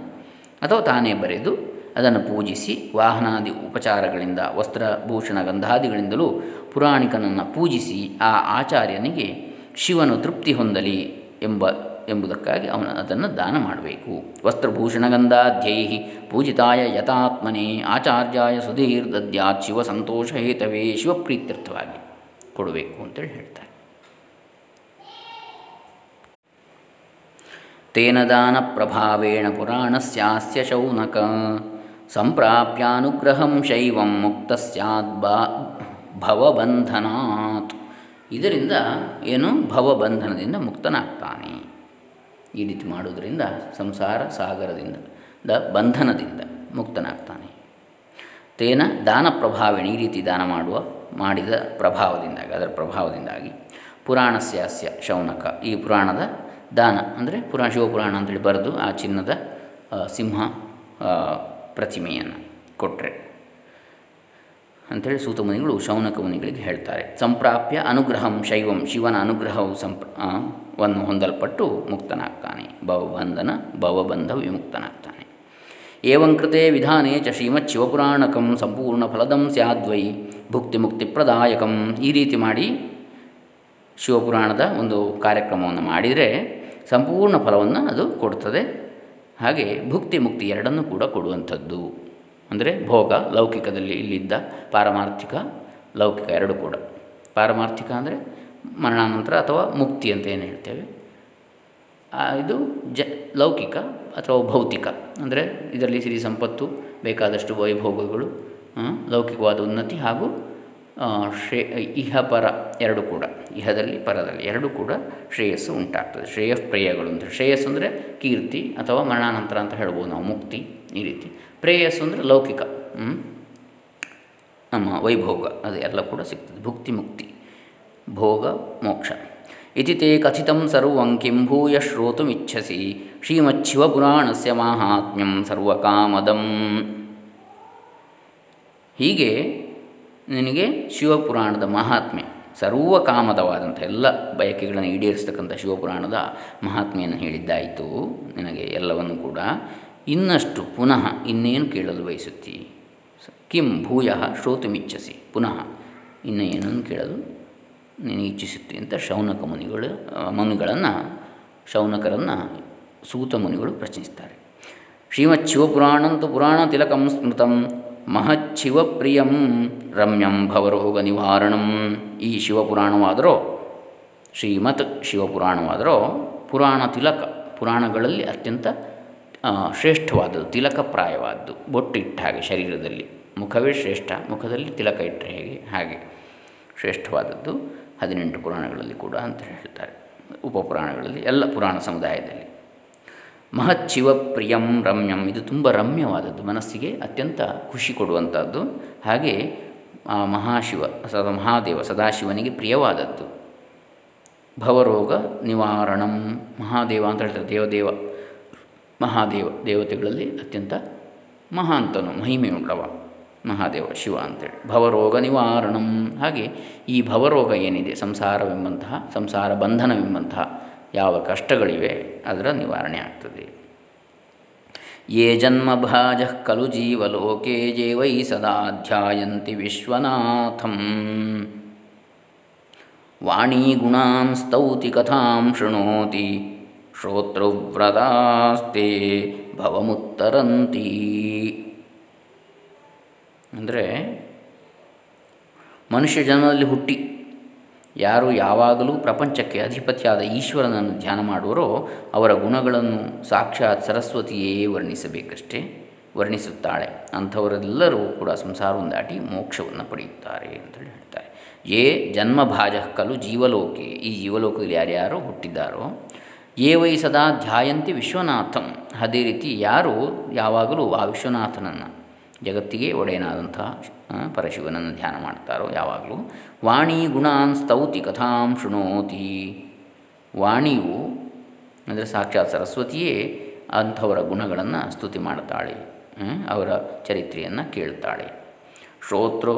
ಅಥವಾ ತಾನೇ ಬರೆದು ಅದನ್ನು ಪೂಜಿಸಿ ವಾಹನಾದಿ ಉಪಚಾರಗಳಿಂದ ವಸ್ತ್ರಭೂಷಣ ಗಂಧಾದಿಗಳಿಂದಲೂ ಪುರಾಣಿಕನನ್ನು ಪೂಜಿಸಿ ಆ ಆಚಾರ್ಯನಿಗೆ ಶಿವನು ತೃಪ್ತಿ ಹೊಂದಲಿ ಎಂಬ, ಎಂಬುದಕ್ಕಾಗಿ ಅವನು ಅದನ್ನು ದಾನ ಮಾಡಬೇಕು. ವಸ್ತ್ರಭೂಷಣಗಂಧಾಧ್ಯೈ ಪೂಜಿತಾಯ ಯಥಾತ್ಮನೇ ಆಚಾರ್ಯಾಯ ಸುಧೀರ್ ದದ್ಯಾತ್ ಶಿವ ಸಂತೋಷ ಹೇತವೇ ಶಿವಪ್ರೀತ್ಯರ್ಥವಾಗಿ ಕೊಡಬೇಕು ಅಂತೇಳಿ ಹೇಳ್ತಾರೆ. ತೇನ ದಾನ ಪ್ರಭಾವೇಣ ಪುರಾಣಸ್ಯಾಸ್ಯ ಶೌನಕ ಸಂಪ್ರಾಪ್ಯಾನುಗ್ರಹಂ ಶೈವಂ ಮುಕ್ತ ಸ್ಯಾತ್ ಭವಬಂಧನಾತ್. ಇದರಿಂದ ಏನು? ಭವಬಂಧನದಿಂದ ಮುಕ್ತನಾಗ್ತಾನೆ. ಈ ರೀತಿ ಮಾಡುವುದರಿಂದ ಸಂಸಾರ ಸಾಗರದಿಂದ, ದ ಬಂಧನದಿಂದ ಮುಕ್ತನಾಗ್ತಾನೆ. ತೇನ ದಾನ ಪ್ರಭಾವಿಣಿ ಈ ರೀತಿ ದಾನ ಮಾಡುವ, ಮಾಡಿದ ಪ್ರಭಾವದಿಂದಾಗಿ, ಅದರ ಪ್ರಭಾವದಿಂದಾಗಿ ಪುರಾಣಸ್ಯಾಸ್ಯ ಶೌನಕ ಈ ಪುರಾಣದ ದಾನ, ಅಂದರೆ ಪುರಾಣ ಶಿವಪುರಾಣ ಅಂತೇಳಿ ಬರೆದು ಆ ಚಿನ್ನದ ಸಿಂಹ ಪ್ರತಿಮೆಯನ್ನು ಕೊಟ್ಟರೆ ಅಂಥೇಳಿ ಸೂತ ಮುನಿಗಳು, ಶೌನಕ ಮುನಿಗಳಿಗೆ ಹೇಳ್ತಾರೆ. ಸಂಪ್ರಾಪ್ಯ ಅನುಗ್ರಹಂ ಶೈವಂ, ಶಿವನ ಅನುಗ್ರಹವು ಸಂಪ್ರ ವನ್ನು ಹೊಂದಲ್ಪಟ್ಟು ಮುಕ್ತನಾಗ್ತಾನೆ. ಭವಬಂಧನ, ಭವಬಂಧ ವಿಮುಕ್ತನಾಗ್ತಾನೆ. ಏವಂಕೃತೆ ವಿಧಾನೇ ಚ ಶ್ರೀಮತ್ ಶಿವಪುರಾಣಕಂ ಸಂಪೂರ್ಣ ಫಲದಂ ಸ್ಯಾದ್ವೈ ಭುಕ್ತಿ ಪ್ರದಾಯಕಂ. ಈ ರೀತಿ ಮಾಡಿ ಶಿವಪುರಾಣದ ಒಂದು ಕಾರ್ಯಕ್ರಮವನ್ನು ಮಾಡಿದರೆ ಸಂಪೂರ್ಣ ಫಲವನ್ನು ಅದು ಕೊಡ್ತದೆ. ಹಾಗೆ ಭುಕ್ತಿ ಮುಕ್ತಿ ಎರಡನ್ನೂ ಕೂಡ ಕೊಡುವಂಥದ್ದು. ಅಂದರೆ ಭೋಗ, ಲೌಕಿಕದಲ್ಲಿ ಇಲ್ಲಿದ್ದ ಪಾರಮಾರ್ಥಿಕ, ಲೌಕಿಕ ಎರಡು ಕೂಡ. ಪಾರಮಾರ್ಥಿಕ ಅಂದರೆ ಮರಣಾನಂತರ ಅಥವಾ ಮುಕ್ತಿ ಅಂತ ಏನು ಹೇಳ್ತೇವೆ? ಇದು ಜ, ಲೌಕಿಕ ಅಥವಾ ಭೌತಿಕ. ಅಂದರೆ ಇದರಲ್ಲಿ ಸಿರಿ ಸಂಪತ್ತು ಬೇಕಾದಷ್ಟು ವೈಭೋಗಗಳು ಲೌಕಿಕವಾದ ಉನ್ನತಿ ಹಾಗೂ ಶ್ರೇ, ಇಹ ಪರ ಎರಡು ಕೂಡ, ಇಹದಲ್ಲಿ ಪರದಲ್ಲಿ ಎರಡು ಕೂಡ ಶ್ರೇಯಸ್ಸು ಉಂಟಾಗ್ತದೆ. ಶ್ರೇಯಃಪ್ರೇಯಗಳು ಅಂತ ಶ್ರೇಯಸ್ಸು ಅಂದರೆ ಕೀರ್ತಿ ಅಥವಾ ಮರಣಾನಂತರ ಅಂತ ಹೇಳ್ಬೋದು ನಾವು, ಮುಕ್ತಿ ಈ ರೀತಿ. ಪ್ರೇಯಸ್ಸು ಅಂದರೆ ಲೌಕಿಕ ನಮ್ಮ ವೈಭೋಗ, ಅದು ಎಲ್ಲ ಕೂಡ ಸಿಗ್ತದೆ. ಭುಕ್ತಿ ಮುಕ್ತಿ, ಭೋಗ ಮೋಕ್ಷ. ಇತಿ ತೇ ಕಥಿತಂ ಸರ್ವಂ ಕಿಂ ಭೂಯ ಶ್ರೋತುಮಿಚ್ಛಸಿ ಶ್ರೀಮಚ್ಚಿವಪುರಾಣಸ್ಯ ಮಾಹಾತ್ಮ್ಯಂ ಸರ್ವಕಾಮದಂ. ಹೀಗೆ ನಿನಗೆ ಶಿವಪುರಾಣದ ಮಹಾತ್ಮೆ ಸರ್ವಕಾಮದವಾದಂಥ ಎಲ್ಲ ಬಯಕೆಗಳನ್ನು ಈಡೇರಿಸ್ತಕ್ಕಂಥ ಶಿವಪುರಾಣದ ಮಹಾತ್ಮೆಯನ್ನು ಹೇಳಿದ್ದಾಯಿತು. ನಿನಗೆ ಎಲ್ಲವನ್ನು ಕೂಡ ಇನ್ನಷ್ಟು ಪುನಃ ಇನ್ನೇನು ಕೇಳಲು ಬಯಸುತ್ತಿ? ಕಿಂ ಭೂಯ ಶ್ರೋತುಮಿಚ್ಛಸಿ, ಪುನಃ ಇನ್ನು ಏನನ್ನು ಕೇಳಲು ನೀನು ಇಚ್ಛಿಸುತ್ತಿ ಅಂತ ಶೌನಕ ಮುನಿಗಳು, ಮುನಿಗಳನ್ನು, ಶೌನಕರನ್ನು ಸೂತ ಮುನಿಗಳು ಪ್ರಶ್ನಿಸ್ತಾರೆ. ಶ್ರೀಮತ್ ಶಿವಪುರಾಣಂತು ಪುರಾಣ ತಿಲಕಂ ಸ್ಮೃತಂ ಮಹಚ್ಚಿವಪ್ರಿಯಂ ರಮ್ಯಂ ಭವರೋಗ ನಿವಾರಣಂ. ಈ ಶಿವಪುರಾಣವಾದರೋ, ಶ್ರೀಮತ್ ಶಿವಪುರಾಣವಾದರೋ ಪುರಾಣ ತಿಲಕ ಪುರಾಣಗಳಲ್ಲಿ ಅತ್ಯಂತ ಶ್ರೇಷ್ಠವಾದದ್ದು, ತಿಲಕಪ್ರಾಯವಾದ್ದು. ಬೊಟ್ಟಿಟ್ಟ ಹಾಗೆ ಶರೀರದಲ್ಲಿ, ಮುಖವೇ ಶ್ರೇಷ್ಠ, ಮುಖದಲ್ಲಿ ತಿಲಕ ಇಟ್ಟರೆ ಹೇಗೆ? ಹಾಗೆ ಶ್ರೇಷ್ಠವಾದದ್ದು ಹದಿನೆಂಟು ಪುರಾಣಗಳಲ್ಲಿ ಕೂಡ ಅಂತ ಹೇಳ್ತಾರೆ. ಉಪಪುರಾಣಗಳಲ್ಲಿ, ಎಲ್ಲ ಪುರಾಣ ಸಮುದಾಯದಲ್ಲಿ. ಮಹಚ್ಚಿವಪ್ರಿಯಂ ರಮ್ಯಂ. ಇದು ತುಂಬ ರಮ್ಯವಾದದ್ದು, ಮನಸ್ಸಿಗೆ ಅತ್ಯಂತ ಖುಷಿ ಕೊಡುವಂಥದ್ದು. ಹಾಗೆ, ಆ ಮಹಾಶಿವ, ಸದಾ ಮಹಾದೇವ, ಸದಾಶಿವನಿಗೆ ಪ್ರಿಯವಾದದ್ದು. ಭವರೋಗ ನಿವಾರಣಂ. ಮಹಾದೇವ ಅಂತ ಹೇಳ್ತಾರೆ, ದೇವದೇವ, ಮಹಾದೇವ ದೇವತೆಗಳಲ್ಲಿ ಅತ್ಯಂತ ಮಹಾಂತನು, ಮಹಿಮೆಯುಳ್ಳವ ಮಹಾದೇವ ಶಿವ ಅಂತೇಳಿ. ಭವರೋಗ ನಿವಾರಣಂ. ಹಾಗೆ, ಈ ಭವರೋಗ ಏನಿದೆ, ಸಂಸಾರವೆಂಬಂತಹ, ಸಂಸಾರ ಬಂಧನವೆಂಬಂತಹ ಯಾವ ಕಷ್ಟಗಳಿವೆ ಅದರ ನಿವಾರಣೆ ಆಗ್ತದೆ. ಯೇ ಜನ್ಮಭಾಜ ಖಲು ಜೀವಲೋಕೆ ಜೇ ವೈ ಸದಾ ಧ್ಯಾಯಂತಿ ವಿಶ್ವನಾಥಂ. ವಾಣೀಗುಣಾಂ ಸ್ತೌತಿ ಕಥಾಂ ಶೃಣೋತಿ, ಶ್ರೋತೃವ್ರತಾಸ್ತೆ ಭವಮುತ್ತರಂತಿ. ಅಂದರೆ ಮನುಷ್ಯ ಜನ್ಮದಲ್ಲಿ ಹುಟ್ಟಿ ಯಾರು ಯಾವಾಗಲೂ ಪ್ರಪಂಚಕ್ಕೆ ಅಧಿಪತಿಯಾದ ಈಶ್ವರನನ್ನು ಧ್ಯಾನ ಮಾಡುವರೋ ಅವರ ಗುಣಗಳನ್ನು ಸಾಕ್ಷಾತ್ ಸರಸ್ವತಿಯೇ ವರ್ಣಿಸಬೇಕಷ್ಟೇ ವರ್ಣಿಸುತ್ತಾಳೆ. ಅಂಥವರೆಲ್ಲರೂ ಕೂಡ ಸಂಸಾರವನ್ನು ದಾಟಿ ಮೋಕ್ಷವನ್ನು ಪಡೆಯುತ್ತಾರೆ ಅಂತೇಳಿ ಹೇಳ್ತಾರೆ. ಯೇ ಜನ್ಮಭಾಜ ಕಲು ಜೀವಲೋಕೆ. ಈ ಜೀವಲೋಕದಲ್ಲಿ ಯಾರ್ಯಾರು ಹುಟ್ಟಿದ್ದಾರೋ? ಯೇ ವೈ ಸದಾ ಧ್ಯಾಯಂತಿ ವಿಶ್ವನಾಥಂ. ಅದೇ ರೀತಿ ಯಾರು ಯಾವಾಗಲೂ ಆ ವಿಶ್ವನಾಥನನ್ನು ಜಗತ್ತಿಗೆ ಒಡೆಯನಾದಂಥ ಪರಶಿವನನ್ನು ಧ್ಯಾನ ಮಾಡ್ತಾರೋ ಯಾವಾಗಲೂ. ವಾಣಿ ಗುಣಾನ್ ಸ್ತೌತಿ ಕಥಾಂ ಶೃಣೋತಿ. ವಾಣಿಯು, ಅಂದರೆ ಸಾಕ್ಷಾತ್ ಸರಸ್ವತಿಯೇ ಅಂಥವರ ಗುಣಗಳನ್ನು ಸ್ತುತಿ ಮಾಡ್ತಾಳೆ ಅವರ ಚರಿತ್ರೆಯನ್ನು ಕೇಳ್ತಾಳೆ. ಶ್ರೋತೃ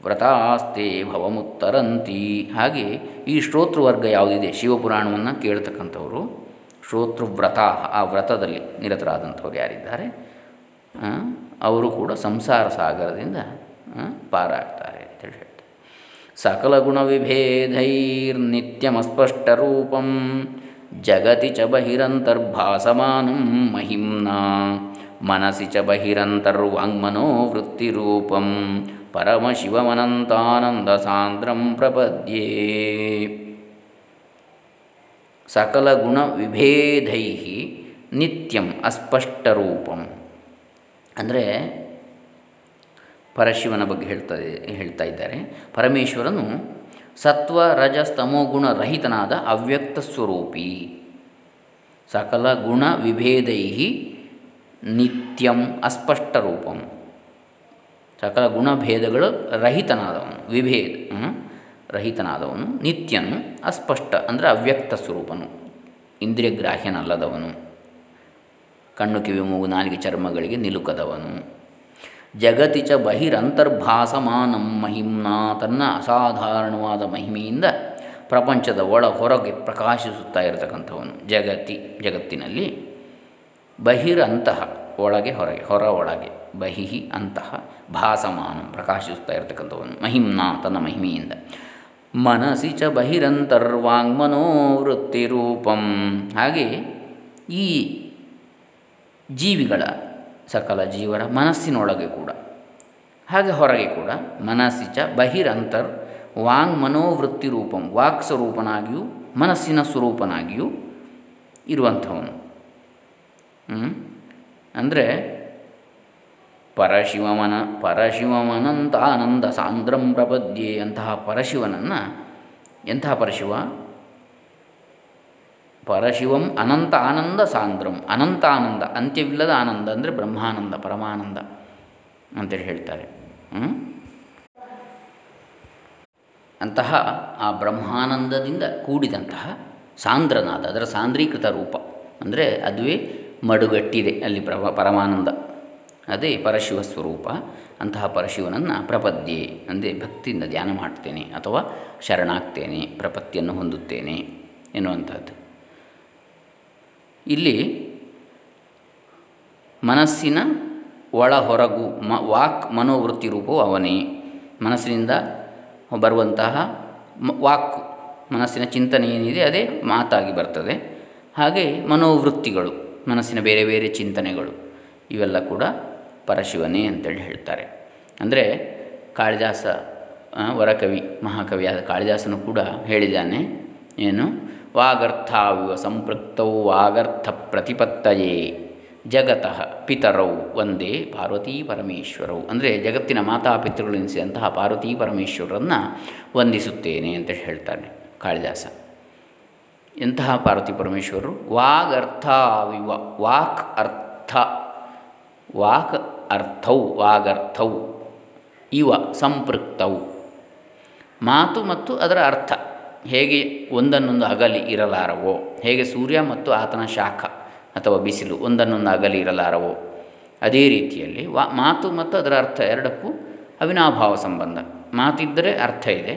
ವ್ರತಾಸ್ತೆ ಭವಮುತ್ತರಂತಿ. ಹಾಗೆ ಈ ಶ್ರೋತೃವರ್ಗ ಯಾವುದಿದೆ? ಶಿವಪುರಾಣವನ್ನು ಕೇಳ್ತಕ್ಕಂಥವರು. ಶ್ರೋತೃವ್ರತ ಆ ವ್ರತದಲ್ಲಿ ನಿರತರಾದಂಥವ್ರು ಯಾರಿದ್ದಾರೆ? ಅವರು ಕೂಡ ಸಂಸಾರ ಸಾಗರದಿಂದ ಪಾರಾಗ್ತಾರೆ ಅಂತೇಳಿ ಹೇಳ್ತಾರೆ. ಸಕಲ ಗುಣ ರೂಪಂ ಜಗತಿ ಚ ಬಹಿರಂತರ್ಭಾಸಮಾನಂ ಮಹಿಮ್ನಾ, ಮನಸಿ ಚ ಬಹಿರಂತರ್ವಾಂಗ್ಮನೋ ವೃತ್ತಿರೂಪಂ ಪರಮಶಿವಮನಂತಾನಂದ ಸಾಂದ್ರಂ ಪ್ರಪದ್ಯೇ. ಸಕಲ ಗುಣ ವಿಭೇದೈ ನಿತ್ಯಂ ಅಸ್ಪಷ್ಟರೂಪಂ. ಅಂದರೆ ಪರಶಿವನ ಬಗ್ಗೆ ಹೇಳ್ತಾ ಹೇಳ್ತಾ ಇದ್ದಾರೆ. ಪರಮೇಶ್ವರನು ಸತ್ವ ರಜ ಗುಣ ರಹಿತನಾದ ಅವ್ಯಕ್ತ ಸ್ವರೂಪಿ. ಸಕಲ ಗುಣ ವಿಭೇದೈ ನಿತ್ಯಂ ಅಸ್ಪಷ್ಟ ರೂಪಂ. ಸಕಲ ಗುಣಭೇದಗಳು ರಹಿತನಾದವನು, ವಿಭೇದ ರಹಿತನಾದವನು, ನಿತ್ಯನು ಅಸ್ಪಷ್ಟ, ಅಂದರೆ ಅವ್ಯಕ್ತ ಸ್ವರೂಪನು, ಇಂದ್ರಿಯಗ್ರಾಹ್ಯನಲ್ಲದವನು. ಕಣ್ಣು ಕಿವಿ ಮೂಗು ನಾಲಿಗೆ ಚರ್ಮಗಳಿಗೆ ನಿಲುಕದವನು. ಜಗತಿ ಚ ಬಹಿರಂತರ್ಭಾಸಮಾನಂ ಮಹಿಮ್ನಾ ತನ್ನ ಅಸಾಧಾರಣವಾದ ಮಹಿಮೆಯಿಂದ ಪ್ರಪಂಚದ ಒಳ ಹೊರಗೆ ಪ್ರಕಾಶಿಸುತ್ತಾ ಇರತಕ್ಕಂಥವನು. ಜಗತಿ, ಜಗತ್ತಿನಲ್ಲಿ ಬಹಿರಂತಹ ಒಳಗೆ ಹೊರಗೆ, ಹೊರ ಒಳಗೆ ಬಹಿಹಿ ಅಂತಹ ಭಾಸಮಾನ ಪ್ರಕಾಶಿಸುತ್ತಾ ಇರತಕ್ಕಂಥವನು. ಮಹಿಮ್ನಾ ತನ್ನ ಮಹಿಮೆಯಿಂದ. ಮನಸ್ಸಿ ಚ ಬಹಿರಂತರ್ವಾಂಗ್ಮನೋವೃತ್ತಿ ರೂಪಂ ಹಾಗೆ ಈ ಜೀವಿಗಳ ಸಕಲ ಜೀವರ ಮನಸ್ಸಿನೊಳಗೆ ಕೂಡ. ಹಾಗೆ ಹೊರಗೆ ಕೂಡ ಮನಸ್ಸಿಚ ಬಹಿರಂತರ್ ವಾಂಗ್ ಮನೋವೃತ್ತಿ ರೂಪಂ, ವಾಕ್ ಸ್ವರೂಪನಾಗಿಯೂ ಮನಸ್ಸಿನ ಸ್ವರೂಪನಾಗಿಯೂ ಇರುವಂಥವನು. ಅಂದರೆ ಪರಶಿವಮನ ಪರಶಿವಮನಂತ ಆನಂದ ಸಾಂದ್ರಂ ಪ್ರಪದ್ಯೆ ಅಂತಹ ಪರಶಿವನನ್ನು ಎಂತಹ ಪರಶಿವ? ಪರಶಿವಂ ಅನಂತ ಆನಂದ ಸಾಂದ್ರಂ. ಅನಂತ ಆನಂದ ಅಂತ್ಯವಿಲ್ಲದ ಆನಂದ ಅಂದರೆ ಬ್ರಹ್ಮಾನಂದ, ಪರಮಾನಂದ ಅಂತೇಳಿ ಹೇಳ್ತಾರೆ. ಅಂತಹ ಆ ಬ್ರಹ್ಮಾನಂದದಿಂದ ಕೂಡಿದಂತಹ ಸಾಂದ್ರನಾದ, ಅದರ ಸಾಂದ್ರೀಕೃತ ರೂಪ ಅಂದರೆ ಅದುವೇ ಮಡುಗಟ್ಟಿದೆ ಅಲ್ಲಿ ಪ್ರಭ, ಪರಮಾನಂದ. ಅದೇ ಪರಶಿವ ಸ್ವರೂಪ. ಅಂತಹ ಪರಶಿವನನ್ನು ಪ್ರಪದ್ಯೆ ಅಂದರೆ ಭಕ್ತಿಯಿಂದ ಧ್ಯಾನ ಮಾಡ್ತೇನೆ ಅಥವಾ ಶರಣಾಗ್ತೇನೆ, ಪ್ರಪತ್ತಿಯನ್ನು ಹೊಂದುತ್ತೇನೆ ಎನ್ನುವಂಥದ್ದು ಇಲ್ಲಿ ಮನಸ್ಸಿನ ಒಳ ಹೊರಗು ಮ, ವಾಕ್ ಮನೋವೃತ್ತಿ ರೂಪವು ಅವನೇ. ಮನಸ್ಸಿನಿಂದ ಬರುವಂತಹ ವಾಕ್, ಮನಸ್ಸಿನ ಚಿಂತನೆ ಏನಿದೆ ಅದೇ ಮಾತಾಗಿ ಬರ್ತದೆ. ಹಾಗೆ ಮನೋವೃತ್ತಿಗಳು, ಮನಸ್ಸಿನ ಬೇರೆ ಬೇರೆ ಚಿಂತನೆಗಳು, ಇವೆಲ್ಲ ಕೂಡ ಪರಶಿವನೇ ಅಂತೇಳಿ ಹೇಳ್ತಾರೆ. ಅಂದರೆ ಕಾಳಿದಾಸ ವರಕವಿ ಮಹಾಕವಿಯಾದ ಕಾಳಿದಾಸನು ಕೂಡ ಹೇಳಿದ್ದಾನೆ, ಏನು? ವಾಗರ್ಥಾವಿವ ಸಂಪೃಕ್ತೌ ವಾಗರ್ಥ ಪ್ರತಿಪತ್ತಯೇ. ಜಗತಃ ಪಿತರೌ ಒಂದೇ ಪಾರ್ವತೀ ಪರಮೇಶ್ವರವು ಅಂದರೆ ಜಗತ್ತಿನ ಮಾತಾಪಿತೃಗಳೆನಿಸಿದಂತಹ ಪಾರ್ವತೀ ಪರಮೇಶ್ವರರನ್ನು ವಂದಿಸುತ್ತೇನೆ ಅಂತ ಹೇಳ್ತಾನೆ ಕಾಳಿದಾಸ. ಎಂತಹ ಪಾರ್ವತಿ ಪರಮೇಶ್ವರರು? ವಾಗರ್ಥಾವಿವ, ವಾಕ್ ಅರ್ಥ, ವಾಕ್ ಅರ್ಥೌ, ವಾಗರ್ಥೌ, ಇವ ಸಂಪೃಕ್ತವು ಮಾತು ಮತ್ತು ಅದರ ಅರ್ಥ. ಹೇಗೆ ಒಂದನ್ನೊಂದು ಅಗಲಿ ಇರಲಾರವೋ, ಹೇಗೆ ಸೂರ್ಯ ಮತ್ತು ಆತನ ಶಾಖ ಅಥವಾ ಬಿಸಿಲು ಒಂದನ್ನೊಂದು ಅಗಲಿ ಇರಲಾರವೋ, ಅದೇ ರೀತಿಯಲ್ಲಿ ವಾ, ಮಾತು ಮತ್ತು ಅದರ ಅರ್ಥ ಎರಡಕ್ಕೂ ಅವಿನಾಭಾವ ಸಂಬಂಧ. ಮಾತಿದ್ದರೆ ಅರ್ಥ ಇದೆ.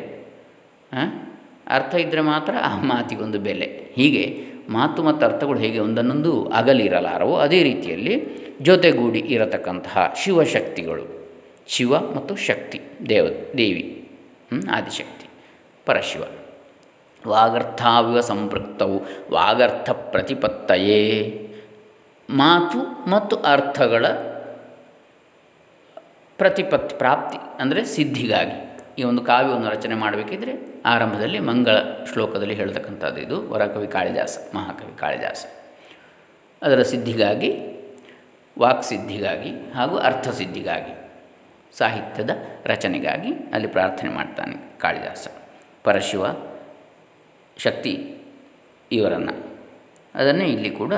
ಅರ್ಥ ಇದ್ದರೆ ಮಾತ್ರ ಆ ಮಾತಿಗೊಂದು ಬೆಲೆ. ಹೀಗೆ ಮಾತು ಮತ್ತು ಅರ್ಥಗಳು ಹೇಗೆ ಒಂದನ್ನೊಂದು ಅಗಲಿ ಇರಲಾರವೋ, ಅದೇ ರೀತಿಯಲ್ಲಿ ಜೊತೆಗೂಡಿ ಇರತಕ್ಕಂತಹ ಶಿವಶಕ್ತಿಗಳು. ಶಿವ ಮತ್ತು ಶಕ್ತಿ, ದೇವ, ದೇವಿ ಆದಿಶಕ್ತಿ, ಪರಶಿವ. ವಾಗರ್ಥಾವಿವ ಸಂಪೃಕ್ತವು ವಾಗರ್ಥ ಪ್ರತಿಪತ್ತಯೇ ಮಾತು ಮತ್ತು ಅರ್ಥಗಳ ಪ್ರತಿಪತ್ ಪ್ರಾಪ್ತಿ ಅಂದರೆ ಸಿದ್ಧಿಗಾಗಿ. ಈ ಒಂದು ಕಾವ್ಯವನ್ನು ರಚನೆ ಮಾಡಬೇಕಿದ್ರೆ ಆರಂಭದಲ್ಲಿ ಮಂಗಳ ಶ್ಲೋಕದಲ್ಲಿ ಹೇಳ್ತಕ್ಕಂಥದ್ದು ಇದು. ವರಕವಿ ಕಾಳಿದಾಸ, ಮಹಾಕವಿ ಕಾಳಿದಾಸ. ಅದರ ಸಿದ್ಧಿಗಾಗಿ ವಾಕ್ಸಿದ್ಧಿಗಾಗಿ ಹಾಗೂ ಅರ್ಥಸಿದ್ಧಿಗಾಗಿ ಸಾಹಿತ್ಯದ ರಚನೆಗಾಗಿ ಅಲ್ಲಿ ಪ್ರಾರ್ಥನೆ ಮಾಡ್ತಾನೆ ಕಾಳಿದಾಸ. ಪರಶಿವ ಶಕ್ತಿ ಇವರನ್ನು. ಅದನ್ನೇ ಇಲ್ಲಿ ಕೂಡ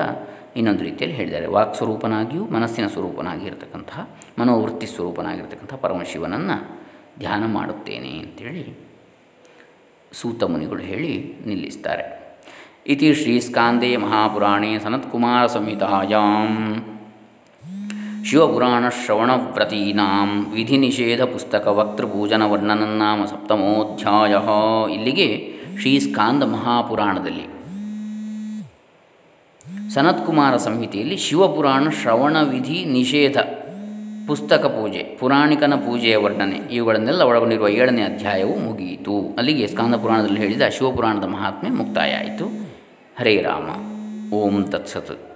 ಇನ್ನೊಂದು ರೀತಿಯಲ್ಲಿ ಹೇಳಿದ್ದಾರೆ. ವಾಕ್ ಸ್ವರೂಪನಾಗಿಯೂ ಮನಸ್ಸಿನ ಸ್ವರೂಪನಾಗಿರ್ತಕ್ಕಂತಹ, ಮನೋವೃತ್ತಿ ಸ್ವರೂಪನಾಗಿರ್ತಕ್ಕಂಥ ಪರಮಶಿವನನ್ನು ಧ್ಯಾನ ಮಾಡುತ್ತೇನೆ ಅಂತೇಳಿ ಸೂತ ಮುನಿಗಳು ಹೇಳಿ ನಿಲ್ಲಿಸ್ತಾರೆ. ಇತಿ ಶ್ರೀ ಸ್ಕಾಂದೇ ಮಹಾಪುರಾಣೇ ಸನತ್ಕುಮಾರ ಸಂಹಿತಾಯಾಂ ಶಿವಪುರಾಣ ಶ್ರವಣವ್ರತೀನಾಂ ವಿಧಿ ನಿಷೇಧ ಪುಸ್ತಕ ವಕ್ತೃಪೂಜನ ವರ್ಣನನ್ನಾಮ ಸಪ್ತಮೋಧ್ಯಾಯ. ಇಲ್ಲಿಗೆ ಶ್ರೀ ಸ್ಕಾಂದ ಮಹಾಪುರಾಣದಲ್ಲಿ. ಸನತ್ಕುಮಾರ ಸಂಹಿತೆಯಲ್ಲಿ ಶಿವಪುರಾಣ ಶ್ರವಣ ವಿಧಿ ನಿಷೇಧ, ಪುಸ್ತಕ ಪೂಜೆ, ಪುರಾಣಿಕನ ಪೂಜೆಯ ವರ್ಣನೆ, ಇವುಗಳನ್ನೆಲ್ಲ ಒಳಗೊಂಡಿರುವ ಏಳನೇ ಅಧ್ಯಾಯವು ಮುಗಿಯಿತು. ಅಲ್ಲಿಗೆ ಸ್ಕಾಂದ ಪುರಾಣದಲ್ಲಿ ಹೇಳಿದ ಶಿವಪುರಾಣದ ಮಹಾತ್ಮೆ ಮುಕ್ತಾಯ ಆಯಿತು. ಹರೇ ರಾಮ. ಓಂ ತತ್ಸತ್.